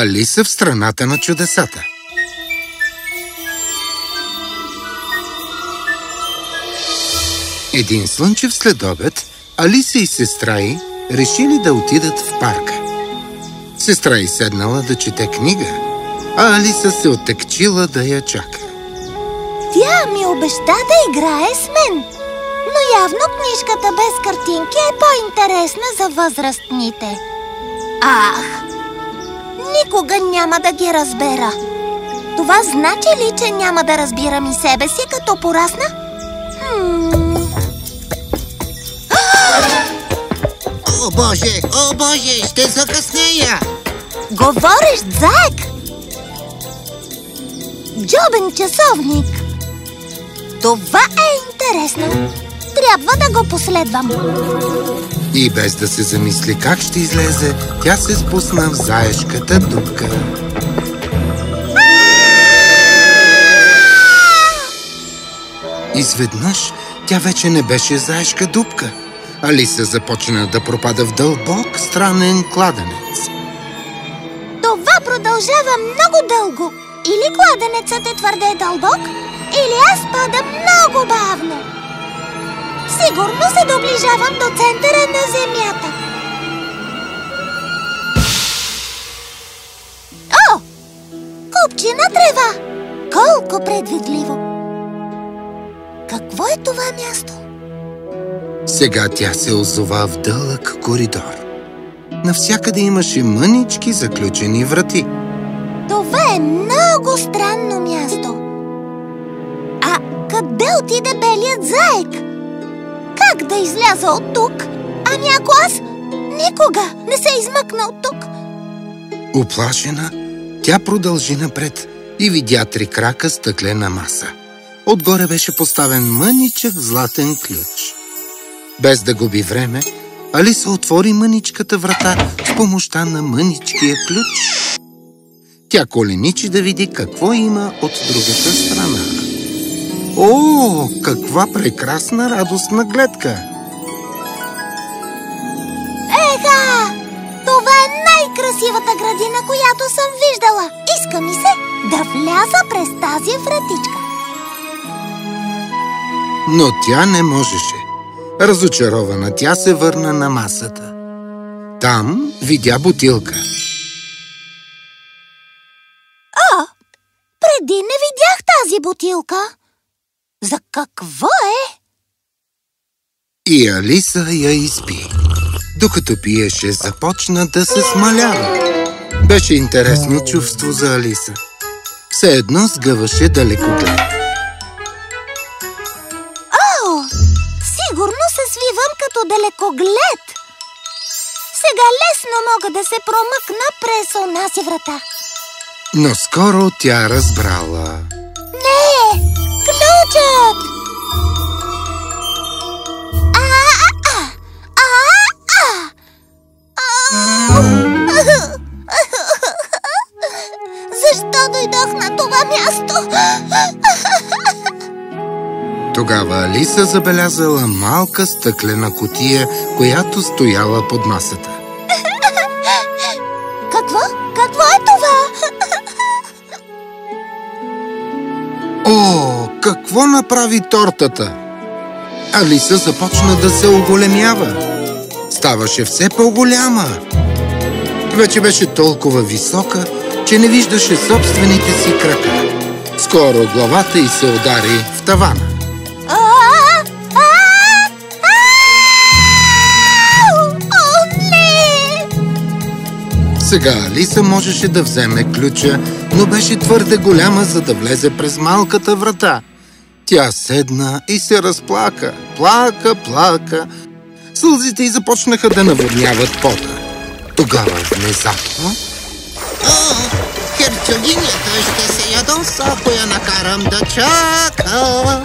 Алиса в страната на чудесата. Един слънчев следобед Алиса и сестра й решили да отидат в парка. Сестра й седнала да чете книга, а Алиса се отекчила да я чака. Тя ми обеща да играе с мен, но явно книжката без картинки е по-интересна за възрастните. Ах, никога няма да ги разбера. Това значи ли, че няма да разбирам и себе си, като порасна? Хм... О, Боже! О, Боже! Ще закъснея! Говориш, заек! Джобен часовник. Това е интересно. Трябва да го последвам. И без да се замисли как ще излезе, тя се спусна в заешката дупка. Изведнъж тя вече не беше заешка дупка. Алиса започна да пропада в дълбок, странен кладенец. Това продължава много дълго. Или кладенецът е твърде дълбок, или аз падам много бавно. Сигурно се доближавам до центъра на Земята. О! Купчина трева! Колко предвидливо! Какво е това място? Сега тя се озова в дълъг коридор. Навсякъде имаше мънички заключени врати. Това е много странно място. А къде отиде белият заек? Как да изляза от тук? Ами ако аз никога не се измъкна от тук? Оплашена, тя продължи напред и видя три крака стъклена маса. Отгоре беше поставен мъничък златен ключ. Без да губи време, Алиса отвори мъничката врата с помощта на мъничкия ключ. Тя коленичи да види какво има от другата страна. О, каква прекрасна радостна гледка! Еха! Това е най-красивата градина, която съм виждала. Иска ми се да вляза през тази вратичка. Но тя не можеше. Разочарована, тя се върна на масата. Там видя бутилка. О, преди не видях тази бутилка. За какво е? И Алиса я изпи. Докато пиеше, започна да се смалява. Беше интересно чувство за Алиса. Все едно сгъваше далекоглед. О, сигурно се свивам като далекоглед. Сега лесно мога да се промъкна през онази врата. Но скоро тя разбрала. Не! А. Защо дойдох на това място? Тогава Алиса забелязала малка стъклена котия, която стояла под масата. Какво направи тортата? Алиса започна да се оголемява. Ставаше все по-голяма. Вече беше толкова висока, че не виждаше собствените си крака. Скоро главата й се удари в тавана. Сега Алиса можеше да вземе ключа, но беше твърде голяма, за да влезе през малката врата. Тя седна и се разплака. Плака, плака. Сълзите й започнаха да наводняват пода. Тогава внезапно О, херцогинята ще се ядоса, ако я накарам да чака. О,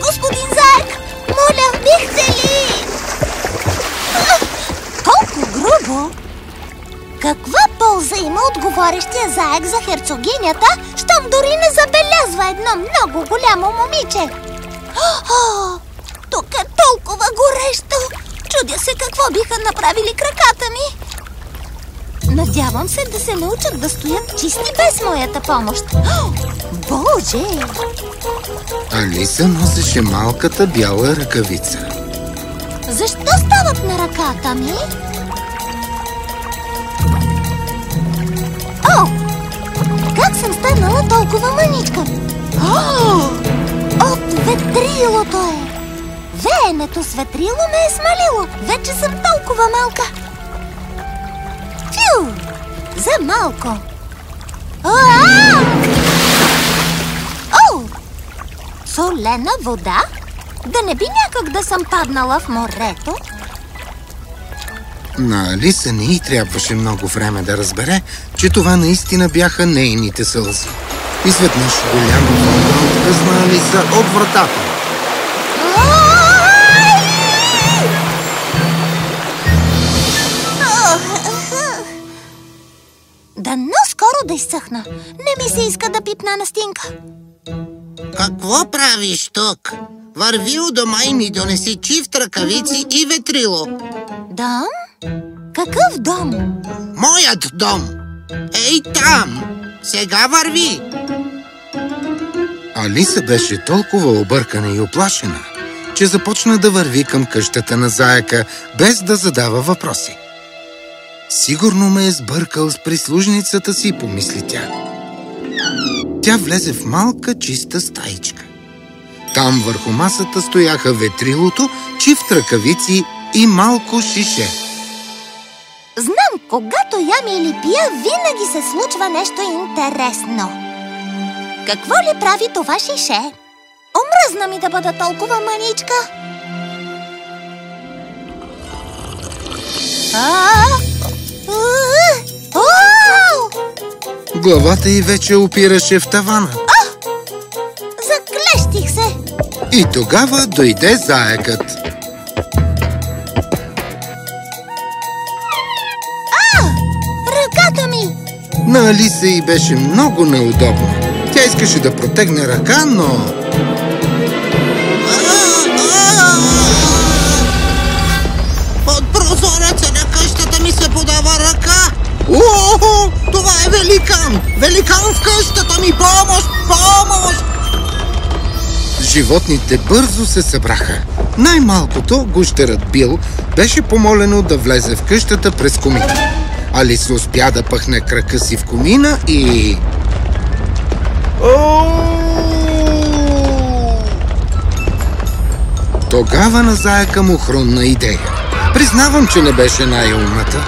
господин Заек, моля, бихте ли? Колко грубо! Каква полза има от говорещия заек за херцогинята, щом дори не забелязва едно много голямо момиче? О, тук е толкова горещо! Чудя се какво биха направили краката ми. Надявам се да се научат да стоят чисти без моята помощ. О, Боже! Алиса носеше малката бяла ръкавица. Защо стават на ръката ми? О! Как съм станала толкова мъничка? О! От ветрилото е! Веенето с ветрило ме е смалило. Вече съм толкова малка. Фю! За малко. О! Солена вода? Да не би някак да съм паднала в морето? На Алиса не й трябваше много време да разбере, че това наистина бяха нейните сълзи. Изведнъж голяма вълна откъсна Алиса от вратата. Дано скоро да изсъхна. Не ми се иска да пипна Настинка. Какво правиш тук? Върви у дома и ми донеси чифт ръкавици и ветрило. Дом? Какъв дом? Моят дом. Ей там! Сега върви! Алиса беше толкова объркана и оплашена, че започна да върви към къщата на заека, без да задава въпроси. Сигурно ме е сбъркал с прислужницата си, помисли тя. Тя влезе в малка чиста стаичка. Там върху масата стояха ветрилото, чифт ръкавици и малко шише. Знам, когато ям или пия, винаги се случва нещо интересно. Какво ли прави това шише? Омръзна ми да бъда толкова маничка. Главата й вече опираше в тавана. Заклещих се! И тогава дойде заекът. На Алиса й беше много неудобно. Тя искаше да протегне ръка, но... От прозореца на къщата ми се подава ръка. О, това е великан! Великан в къщата ми! Помощ! Помощ! Животните бързо се събраха. Най-малкото гущерът Бил беше помолено да влезе в къщата през комина. Алиса успя да пъхне крака си в комина и... Тогава на заека му хрумна идея. Признавам, че не беше най-умната.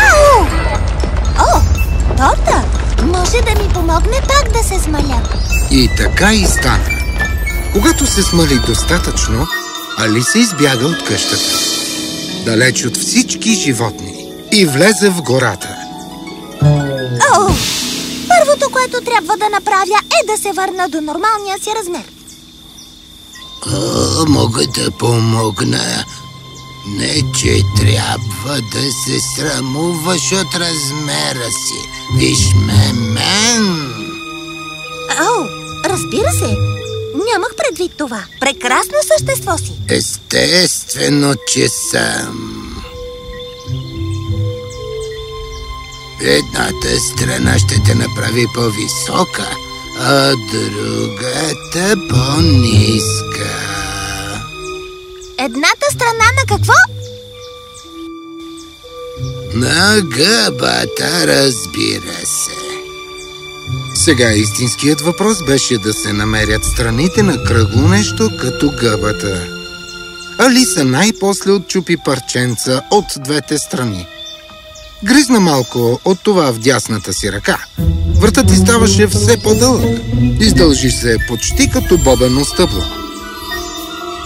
Ау! О, торта! Може да ми помогне пак да се смаля. И така и стана. Когато се смали достатъчно, Алиса избяга от къщата. Далеч от всички животни. И влезе в гората. О! Първото, което трябва да направя е да се върна до нормалния си размер. О, мога да помогна. Не, че трябва да се срамуваш от размера си. Виж ме мен. О, разбира се. Нямах предвид това. Прекрасно същество си. Естествено, че съм. Едната страна ще те направи по-висока, а другата по-ниска. Едната страна на какво? На гъбата, разбира се. Сега истинският въпрос беше да се намерят страните на кръгло нещо като гъбата. Алиса най-после отчупи парченца от двете страни. Гризна малко от това в дясната си ръка. Вратът ти ставаше все по-дълъг. Издължи се почти като бобено стъбло.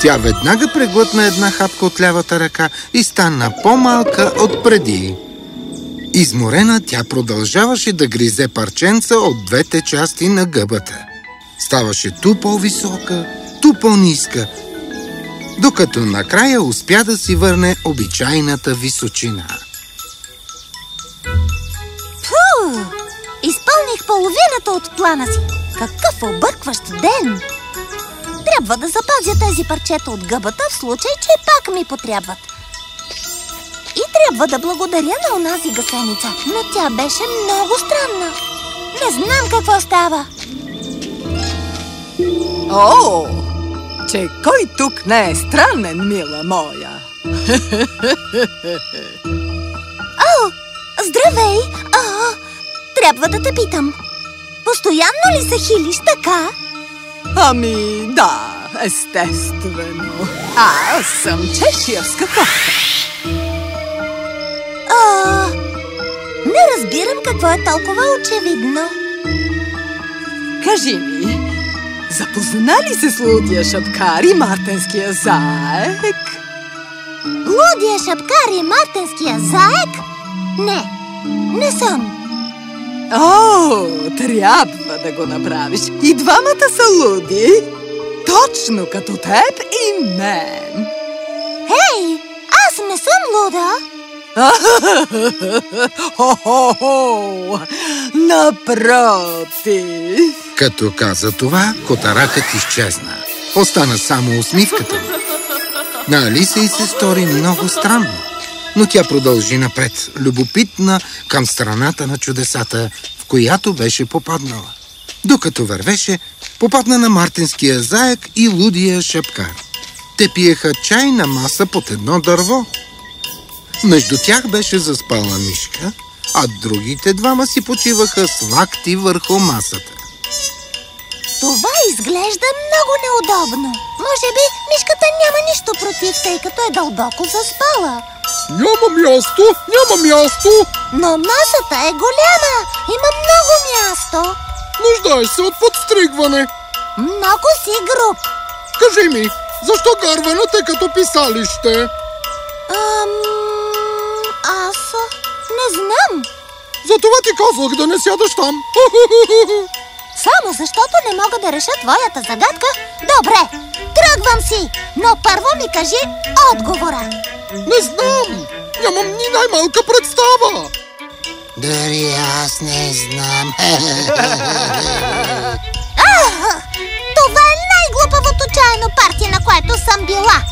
Тя веднага преглътна една хапка от лявата ръка и стана по-малка от преди. Изморена, тя продължаваше да гризе парченца от двете части на гъбата. Ставаше ту по-висока, ту по-ниска, докато накрая успя да си върне обичайната височина. Фу! Изпълних половината от плана си. Какъв объркващ ден! Трябва да запазя тези парчета от гъбата в случай, че пак ми потрябват. Трябва да благодаря на онази гасеница, но тя беше много странна. Не знам какво става. О, че кой тук не е странен, мила моя? О, здравей! О, трябва да те питам. Постоянно ли се хилиш така? Ами, да, естествено. Аз съм чеширска кофта. Не разбирам какво е толкова очевидно. Кажи ми, запозна ли се с Лудия Шапкар и Мартенския заек? Лудия шапкар и мартенския заек? Не, не съм. О, трябва да го направиш. И двамата са луди. Точно като теб и мен. Хей, аз не съм луда. Напротив! Като каза това, котаракът изчезна. Остана само усмивката. На Алиса и се стори много странно. Но тя продължи напред, любопитна към страната на чудесата, в която беше попаднала. Докато вървеше, попадна на мартинския заек и лудия шапкар. Те пиеха чай на маса под едно дърво. Между тях беше заспала мишка, а другите двама си почиваха с лакти върху масата. Това изглежда много неудобно. Може би мишката няма нищо против, тъй като е дълбоко заспала. Няма място, няма място! Но масата е голяма. Има много място. Нуждаеш се от подстригване. Много си груб. Кажи ми, защо гарваната е като писалище? Ам... Не знам. Затова ти казвах да не сядаш там. Само защото не мога да реша твоята загадка? Добре, тръгвам си, но първо ми кажи отговора. Не знам! Нямам ни най-малка представа! Дори аз не знам. Ах, това е най-глупавото чайно парти, на което съм била.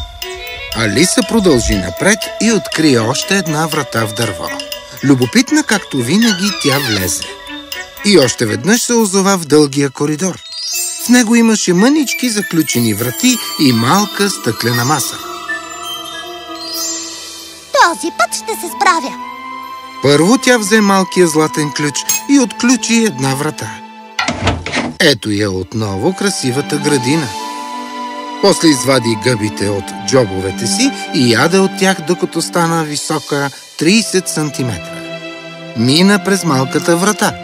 Алиса продължи напред и откри още една врата в дърво. Любопитна, както винаги, тя влезе. И още веднъж се озова в дългия коридор. В него имаше мънички заключени врати и малка стъклена маса. Този път ще се справя. Първо тя взе малкия златен ключ и отключи една врата. Ето я отново красивата градина. После извади гъбите от джобовете си и яде от тях, докато стана висока 30 см. Мина през малката врата.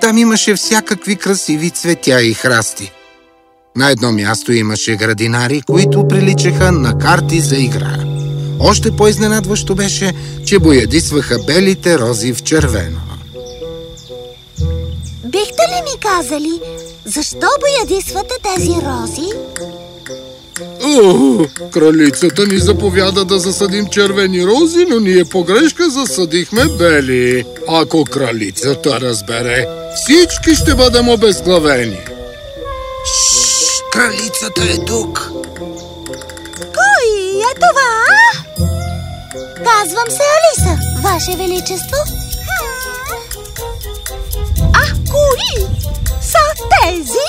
Там имаше всякакви красиви цветя и храсти. На едно място имаше градинари, които приличаха на карти за игра. Още по-изненадващо беше, че боядисваха белите рози в червено. Бихте ли ми казали, защо боядисвате тези рози? О, кралицата ни заповяда да засадим червени рози, но ние погрешка засадихме бели. Ако кралицата разбере, всички ще бъдем обезглавени. Шш, кралицата е тук. Кой е това? Казвам се Алиса, Ваше Величество. А кои са тези?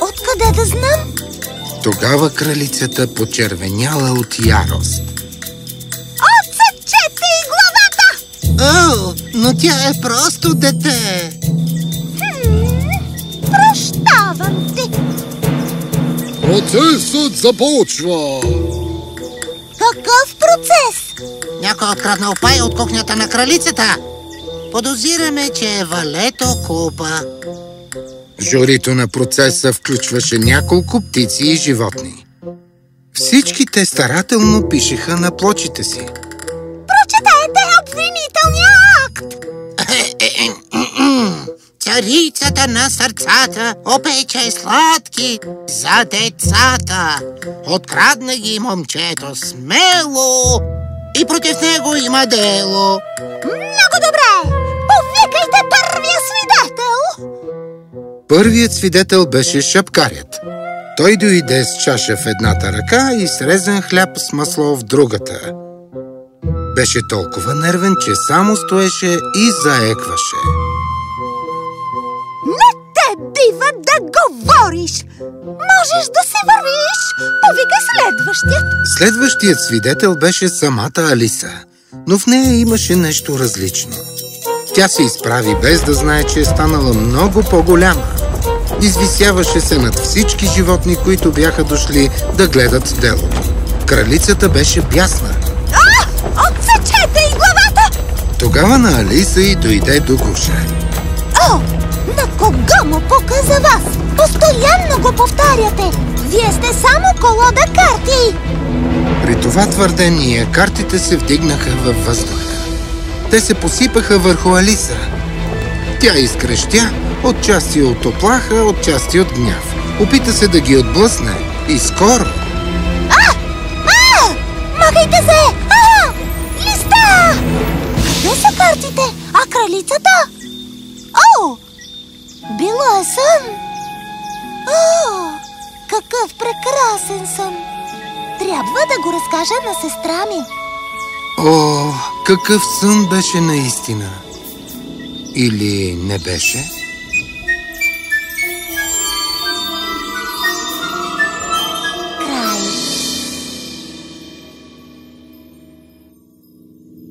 Откъде да знам? Тогава кралицата почервеняла от ярост. Отсечете и главата! О, но тя е просто дете. Прощавам ти! Процесът започва! Какъв процес? Някой откраднал пай от кухнята на кралицата. Подозираме, че е валето купа. Журито на процеса включваше няколко птици и животни. Всички те старателно пишеха на плочите си. Прочетете обвинителния акт! Царицата на сърцата опече сладки за децата. Открадна ги момчето смело и против него има дело. Много добре! Първият свидетел беше шапкарят. Той дойде с чаша в едната ръка и срезан хляб с масло в другата. Беше толкова нервен, че само стоеше и заекваше. Не те бива да говориш! Можеш да се вървиш! Повикай следващият! Следващият свидетел беше самата Алиса, но в нея имаше нещо различно. Тя се изправи без да знае, че е станала много по-голяма. Извисяваше се над всички животни, които бяха дошли да гледат делото. Кралицата беше бясна. А! Отсечете и главата! Тогава на Алиса й дойде до гуша. О! На кого му пука за вас? Постоянно го повтаряте! Вие сте само колода карти! При това твърдение картите се вдигнаха във въздуха. Те се посипаха върху Алиса. Тя изкрещя, отчасти от оплаха, отчасти от гняв. Опита се да ги отблъсне и скоро А! Махайте се! А! Листа! Къде са картите? А кралицата? О! Било е сън! О! Какъв прекрасен сън! Трябва да го разкажа на сестра ми. О, какъв сън беше наистина! Или не беше?